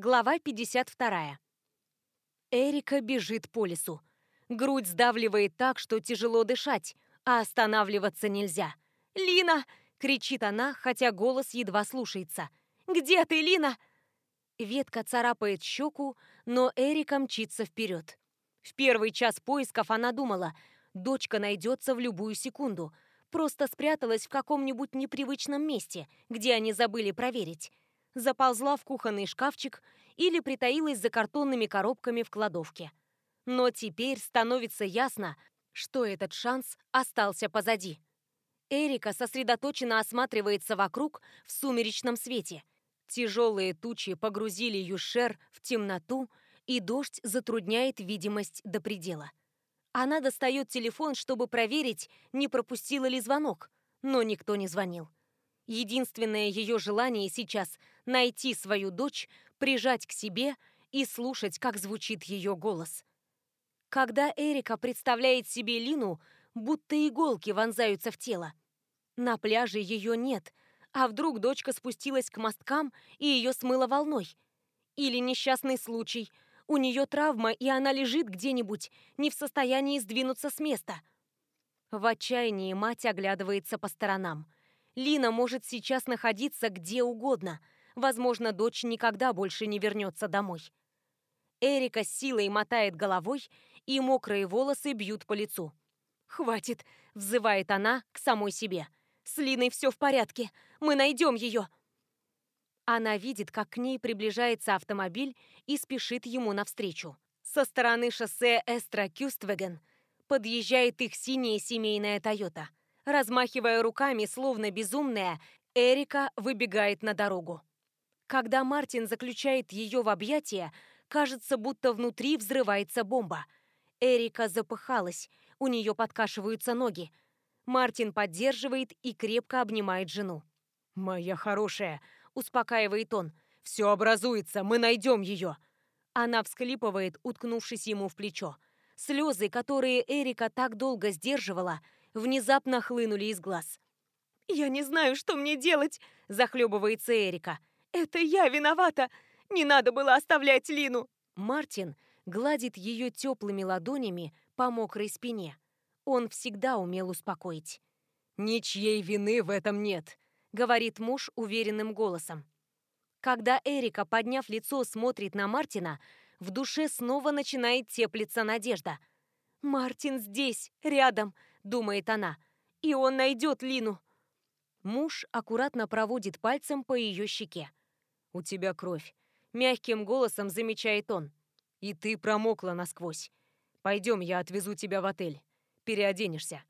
Глава 52. Эрика бежит по лесу. Грудь сдавливает так, что тяжело дышать, а останавливаться нельзя. «Лина!» — кричит она, хотя голос едва слушается. «Где ты, Лина?» Ветка царапает щеку, но Эрика мчится вперед. В первый час поисков она думала, дочка найдется в любую секунду. Просто спряталась в каком-нибудь непривычном месте, где они забыли проверить. Заползла в кухонный шкафчик или притаилась за картонными коробками в кладовке. Но теперь становится ясно, что этот шанс остался позади. Эрика сосредоточенно осматривается вокруг в сумеречном свете. Тяжелые тучи погрузили Юшер в темноту, и дождь затрудняет видимость до предела. Она достает телефон, чтобы проверить, не пропустила ли звонок, но никто не звонил. Единственное ее желание сейчас — найти свою дочь, прижать к себе и слушать, как звучит ее голос. Когда Эрика представляет себе Лину, будто иголки вонзаются в тело. На пляже ее нет, а вдруг дочка спустилась к мосткам и ее смыло волной? Или несчастный случай — у нее травма, и она лежит где-нибудь, не в состоянии сдвинуться с места. В отчаянии мать оглядывается по сторонам. Лина может сейчас находиться где угодно. Возможно, дочь никогда больше не вернется домой. Эрика с силой мотает головой, и мокрые волосы бьют по лицу. «Хватит!» — взывает она к самой себе. «С Линой все в порядке. Мы найдем ее!» Она видит, как к ней приближается автомобиль и спешит ему навстречу. Со стороны шоссе Эстра-Кюствеген подъезжает их синяя семейная Тойота. Размахивая руками, словно безумная, Эрика выбегает на дорогу. Когда Мартин заключает ее в объятия, кажется, будто внутри взрывается бомба. Эрика запыхалась, у нее подкашиваются ноги. Мартин поддерживает и крепко обнимает жену. «Моя хорошая», успокаивает он. «Все образуется, мы найдем ее!» Она всклипывает, уткнувшись ему в плечо. Слезы, которые Эрика так долго сдерживала, внезапно хлынули из глаз. «Я не знаю, что мне делать!» – захлебывается Эрика. «Это я виновата! Не надо было оставлять Лину!» Мартин гладит ее теплыми ладонями по мокрой спине. Он всегда умел успокоить. «Ничьей вины в этом нет говорит муж уверенным голосом. Когда Эрика, подняв лицо, смотрит на Мартина, в душе снова начинает теплиться надежда. «Мартин здесь, рядом», — думает она, — «и он найдет Лину». Муж аккуратно проводит пальцем по ее щеке. «У тебя кровь», — мягким голосом замечает он. «И ты промокла насквозь. Пойдем, я отвезу тебя в отель. Переоденешься».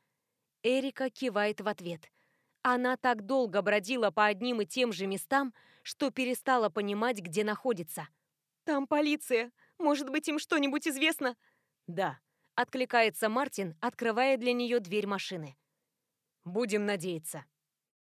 Эрика кивает в ответ — она так долго бродила по одним и тем же местам, что перестала понимать, где находится. «Там полиция. Может быть, им что-нибудь известно?» «Да», — откликается Мартин, открывая для нее дверь машины. «Будем надеяться».